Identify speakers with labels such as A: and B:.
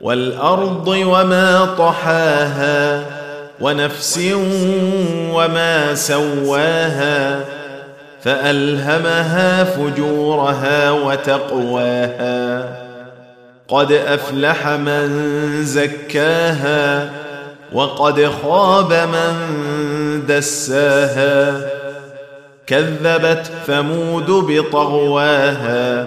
A: والأرض وما طحاها ونفس وما سواها فألهمها فجورها وتقواها قد أفلح من زكاها وقد خاب من دساها كذبت ثمود بطغواها